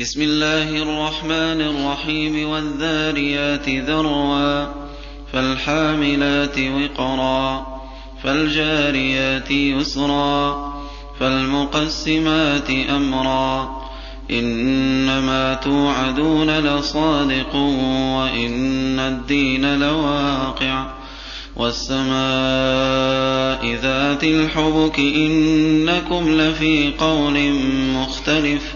بسم الله الرحمن الرحيم والذاريات ذروا فالحاملات وقرا فالجاريات يسرا فالمقسمات أمرا إنما توعدون لصادق وإن الدين لواقع والسماء ذات الحبك إنكم لفي قول مختلف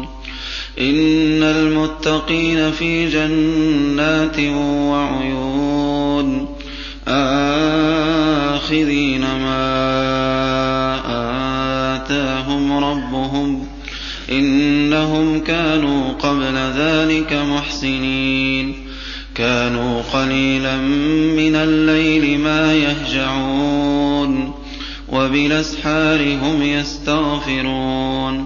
إن المتقين في جنات وعيون آخذين ما آتاهم ربهم إنهم كانوا قبل ذلك محسنين كانوا قليلا من الليل ما يهجعون وبالأسحار هم يستغفرون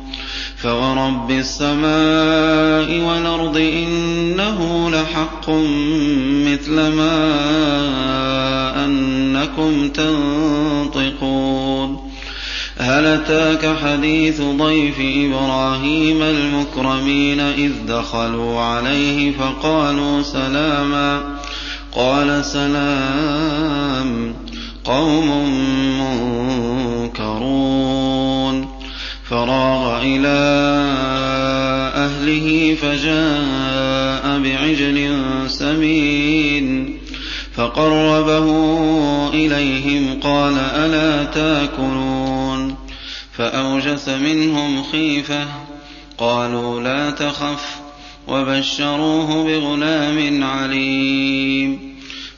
فورب السماء والأرض إنه لحق مثل ما أنكم تنطقون هل أتاك حديث ضيف إبراهيم المكرمين إذ دخلوا عليه فقالوا سلاما قال سلام قوم منكرون فراغ إلى أهله فجاء بعجل سمين فقربه إليهم قال ألا تاكلون فأوجس منهم خيفة قالوا لا تخف وبشروه بغلام عليم